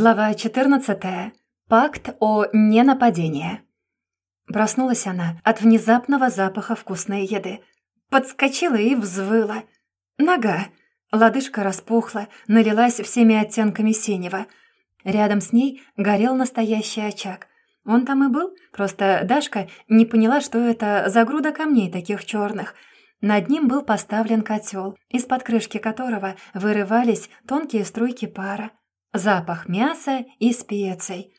Глава 14. Пакт о ненападении. Проснулась она от внезапного запаха вкусной еды. Подскочила и взвыла. Нога. Лодыжка распухла, налилась всеми оттенками синего. Рядом с ней горел настоящий очаг. Он там и был, просто Дашка не поняла, что это за груда камней таких черных. Над ним был поставлен котел, из-под крышки которого вырывались тонкие струйки пара. Запах мяса и специй.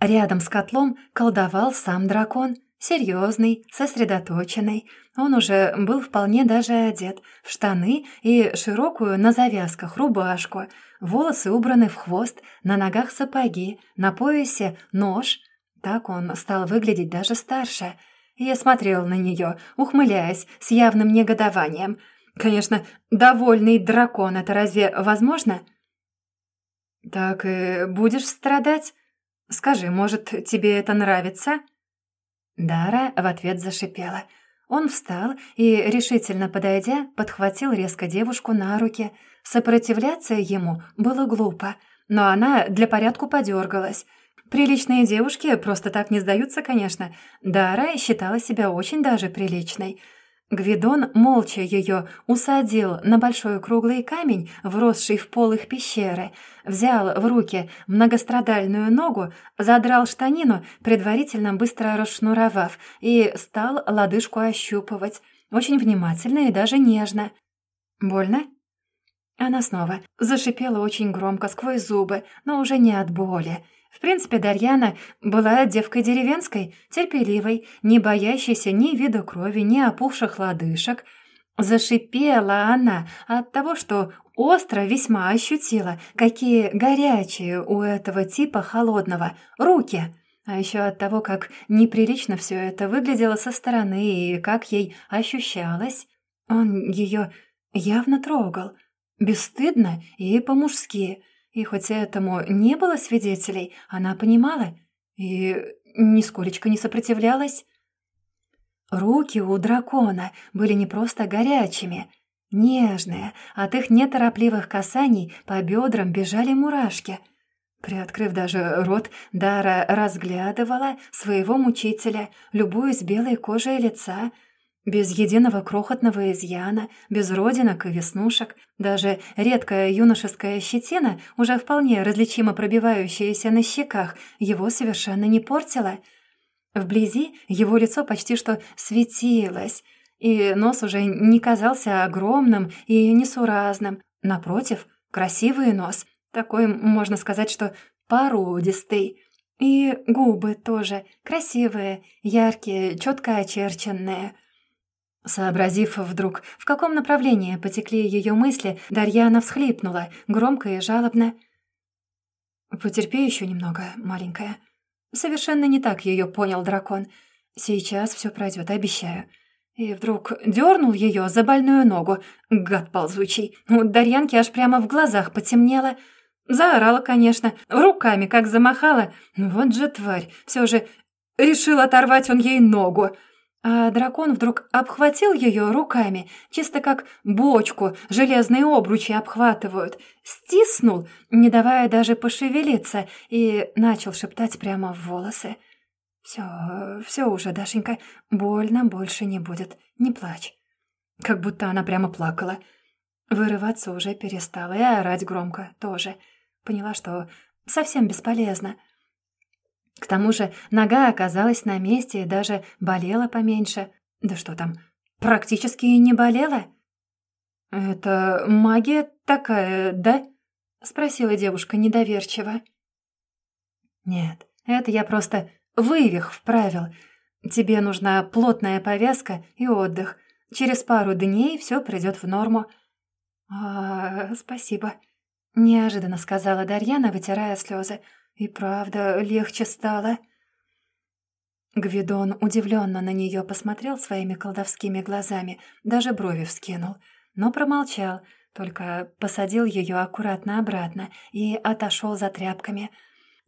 Рядом с котлом колдовал сам дракон, серьезный, сосредоточенный. Он уже был вполне даже одет в штаны и широкую на завязках рубашку, волосы убраны в хвост, на ногах сапоги, на поясе нож. Так он стал выглядеть даже старше. Я смотрел на нее, ухмыляясь с явным негодованием. Конечно, довольный дракон — это разве возможно? — «Так и будешь страдать? Скажи, может, тебе это нравится?» Дара в ответ зашипела. Он встал и, решительно подойдя, подхватил резко девушку на руки. Сопротивляться ему было глупо, но она для порядку подергалась. Приличные девушки просто так не сдаются, конечно. Дара считала себя очень даже приличной — Гвидон молча ее усадил на большой круглый камень, вросший в пол их пещеры, взял в руки многострадальную ногу, задрал штанину, предварительно быстро расшнуровав, и стал лодыжку ощупывать, очень внимательно и даже нежно. «Больно?» Она снова зашипела очень громко сквозь зубы, но уже не от боли. В принципе, Дарьяна была девкой деревенской, терпеливой, не боящейся ни вида крови, ни опухших лодыжек. Зашипела она от того, что остро весьма ощутила, какие горячие у этого типа холодного руки, а еще от того, как неприлично все это выглядело со стороны и как ей ощущалось. Он ее явно трогал, бесстыдно и по-мужски — и хоть этому не было свидетелей, она понимала и нисколечко не сопротивлялась. Руки у дракона были не просто горячими, нежные, от их неторопливых касаний по бедрам бежали мурашки. Приоткрыв даже рот, Дара разглядывала своего мучителя, любуясь белой кожей лица — без единого крохотного изъяна, без родинок и веснушек, даже редкая юношеская щетина, уже вполне различимо пробивающаяся на щеках, его совершенно не портила. Вблизи его лицо почти что светилось, и нос уже не казался огромным и несуразным. Напротив, красивый нос, такой, можно сказать, что породистый. И губы тоже красивые, яркие, четко очерченные — Сообразив вдруг, в каком направлении потекли ее мысли, Дарьяна всхлипнула, громко и жалобно. «Потерпи еще немного, маленькая». Совершенно не так ее понял дракон. «Сейчас все пройдет, обещаю». И вдруг дернул ее за больную ногу, гад ползучий. У Дарьянки аж прямо в глазах потемнело. Заорала, конечно, руками как замахала. Вот же тварь, все же решил оторвать он ей ногу а дракон вдруг обхватил ее руками, чисто как бочку железные обручи обхватывают, стиснул, не давая даже пошевелиться, и начал шептать прямо в волосы. «Все, все уже, Дашенька, больно больше не будет, не плачь». Как будто она прямо плакала. Вырываться уже перестала, и орать громко тоже. Поняла, что совсем бесполезно — к тому же нога оказалась на месте и даже болела поменьше. Да что там, практически не болела. «Это магия такая, да?» — спросила девушка недоверчиво. «Нет, это я просто вывих вправил. Тебе нужна плотная повязка и отдых. Через пару дней все придет в норму». «А, спасибо», — неожиданно сказала Дарьяна, вытирая слезы. И правда, легче стало. Гвидон удивленно на нее посмотрел своими колдовскими глазами, даже брови вскинул, но промолчал, только посадил ее аккуратно обратно и отошел за тряпками.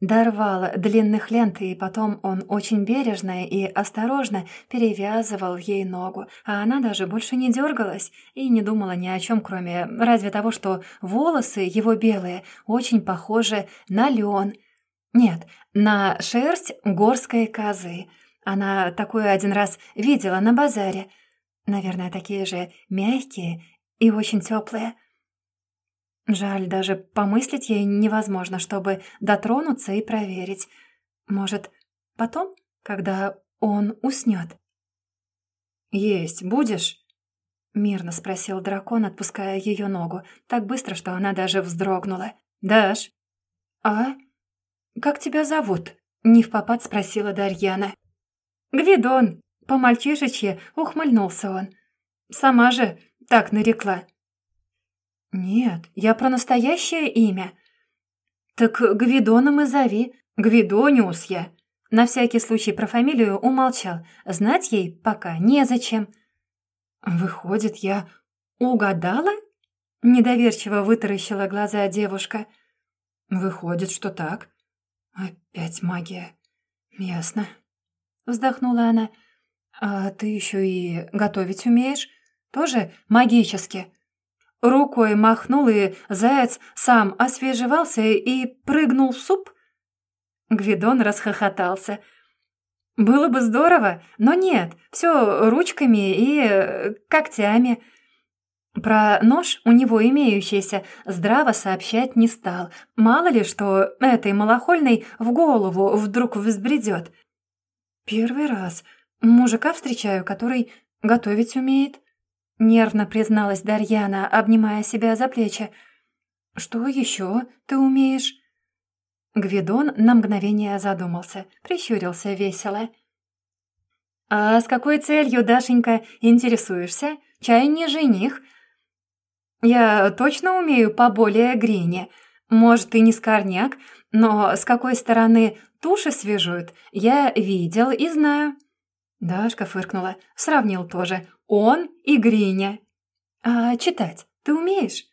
дорвал длинных лент, и потом он очень бережно и осторожно перевязывал ей ногу, а она даже больше не дергалась и не думала ни о чем, кроме разве того, что волосы его белые очень похожи на лен. Нет, на шерсть горской козы. Она такую один раз видела на базаре. Наверное, такие же мягкие и очень теплые. Жаль, даже помыслить ей невозможно, чтобы дотронуться и проверить. Может, потом, когда он уснет? «Есть будешь?» — мирно спросил дракон, отпуская ее ногу, так быстро, что она даже вздрогнула. «Даш?» «А? Как тебя зовут?» — не в попад спросила Дарьяна. «Гвидон!» — по-мальчишечье ухмыльнулся он. «Сама же так нарекла». «Нет, я про настоящее имя». «Так Гвидоном и зови. Гвидониус я». На всякий случай про фамилию умолчал. Знать ей пока незачем. «Выходит, я угадала?» Недоверчиво вытаращила глаза девушка. «Выходит, что так. Опять магия. Ясно». Вздохнула она. «А ты еще и готовить умеешь? Тоже магически?» Рукой махнул, и заяц сам освежевался и прыгнул в суп. Гвидон расхохотался. «Было бы здорово, но нет, все ручками и э, когтями». Про нож у него имеющийся здраво сообщать не стал. Мало ли, что этой малохольной в голову вдруг взбредет. «Первый раз мужика встречаю, который готовить умеет», Нервно призналась Дарьяна, обнимая себя за плечи. «Что еще ты умеешь?» Гвидон на мгновение задумался, прищурился весело. «А с какой целью, Дашенька, интересуешься? Чай не жених?» «Я точно умею поболее грине. Может, и не скорняк, но с какой стороны туши свяжут, я видел и знаю». Дашка фыркнула, сравнил тоже. Он и Гриня. «А читать ты умеешь?»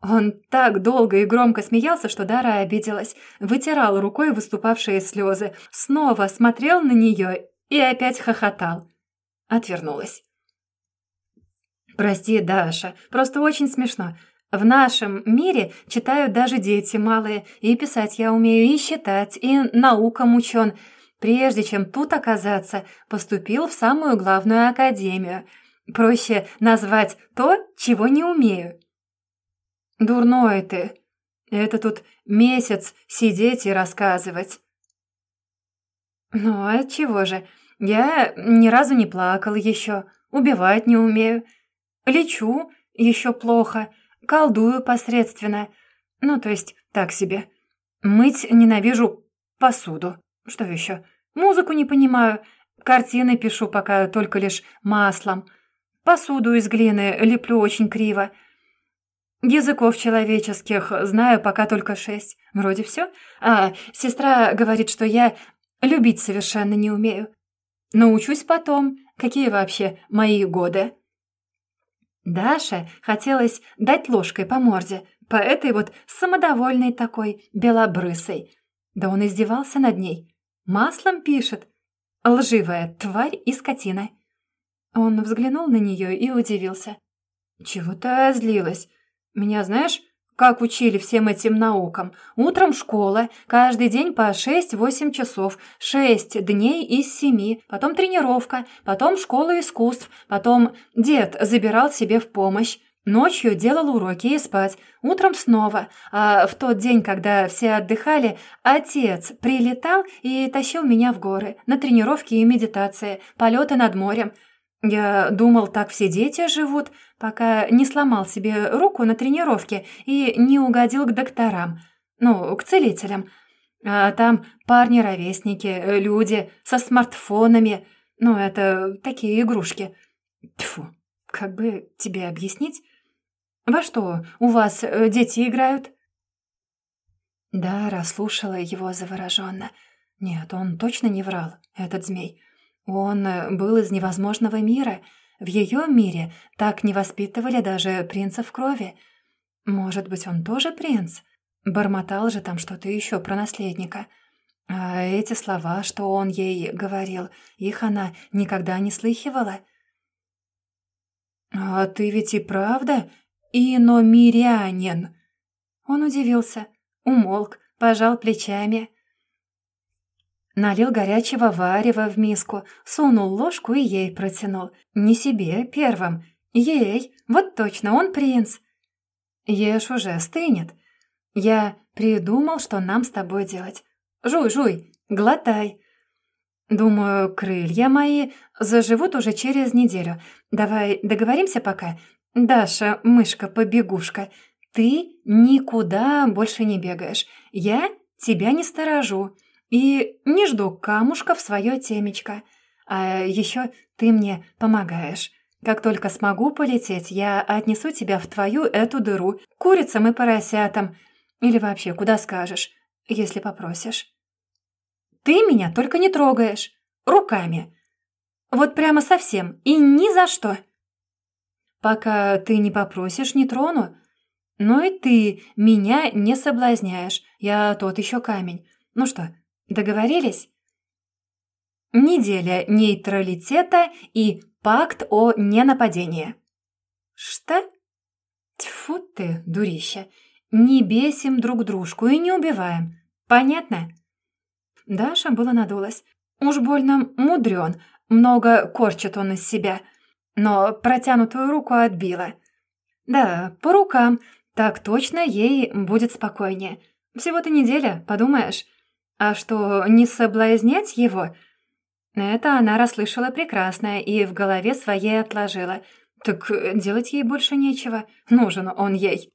Он так долго и громко смеялся, что Дара обиделась, вытирал рукой выступавшие слезы, снова смотрел на нее и опять хохотал. Отвернулась. «Прости, Даша, просто очень смешно. В нашем мире читают даже дети малые, и писать я умею, и считать, и наукам учен. Прежде чем тут оказаться, поступил в самую главную академию. Проще назвать то, чего не умею. Дурной ты. Это тут месяц сидеть и рассказывать. Ну, а чего же? Я ни разу не плакал еще, убивать не умею. Лечу еще плохо, колдую посредственно. Ну, то есть так себе. Мыть ненавижу посуду. Что еще? Музыку не понимаю, картины пишу пока только лишь маслом. Посуду из глины леплю очень криво. Языков человеческих знаю пока только шесть. Вроде все. А сестра говорит, что я любить совершенно не умею. Научусь потом. Какие вообще мои годы? Даша хотелось дать ложкой по морде, по этой вот самодовольной такой, белобрысой. Да он издевался над ней. Маслом пишет. Лживая тварь и скотина. Он взглянул на нее и удивился. «Чего ты злилась? Меня знаешь, как учили всем этим наукам? Утром школа, каждый день по шесть-восемь часов, шесть дней из семи, потом тренировка, потом школа искусств, потом дед забирал себе в помощь. Ночью делал уроки и спать, утром снова, а в тот день, когда все отдыхали, отец прилетал и тащил меня в горы на тренировки и медитации, полеты над морем. Я думал, так все дети живут, пока не сломал себе руку на тренировке и не угодил к докторам, ну, к целителям. А там парни-ровесники, люди со смартфонами, ну, это такие игрушки. Тьфу, как бы тебе объяснить? «Во что, у вас э, дети играют?» Да, расслушала его завороженно. Нет, он точно не врал, этот змей. Он э, был из невозможного мира. В ее мире так не воспитывали даже принца в крови. Может быть, он тоже принц? Бормотал же там что-то еще про наследника. А эти слова, что он ей говорил, их она никогда не слыхивала. «А ты ведь и правда иномирянин?» Он удивился, умолк, пожал плечами. Налил горячего варева в миску, сунул ложку и ей протянул. Не себе первым, ей, вот точно, он принц. Ешь уже, стынет. Я придумал, что нам с тобой делать. Жуй, жуй, глотай. Думаю, крылья мои заживут уже через неделю. Давай договоримся пока. Даша, мышка-побегушка, ты никуда больше не бегаешь. Я тебя не сторожу и не жду камушка в свое темечко. А еще ты мне помогаешь. Как только смогу полететь, я отнесу тебя в твою эту дыру, курицам и поросятам. Или вообще, куда скажешь, если попросишь. Ты меня только не трогаешь. Руками. Вот прямо совсем. И ни за что. Пока ты не попросишь, не трону. Но и ты меня не соблазняешь. Я тот еще камень. Ну что, договорились? Неделя нейтралитета и пакт о ненападении. Что? Тьфу ты, дурище. Не бесим друг дружку и не убиваем. Понятно? Даша было надулась. Уж больно мудрен, много корчит он из себя. Но протянутую руку отбила. Да, по рукам, так точно ей будет спокойнее. Всего-то неделя, подумаешь. А что, не соблазнять его? Это она расслышала прекрасно и в голове своей отложила. Так делать ей больше нечего. Нужен он ей.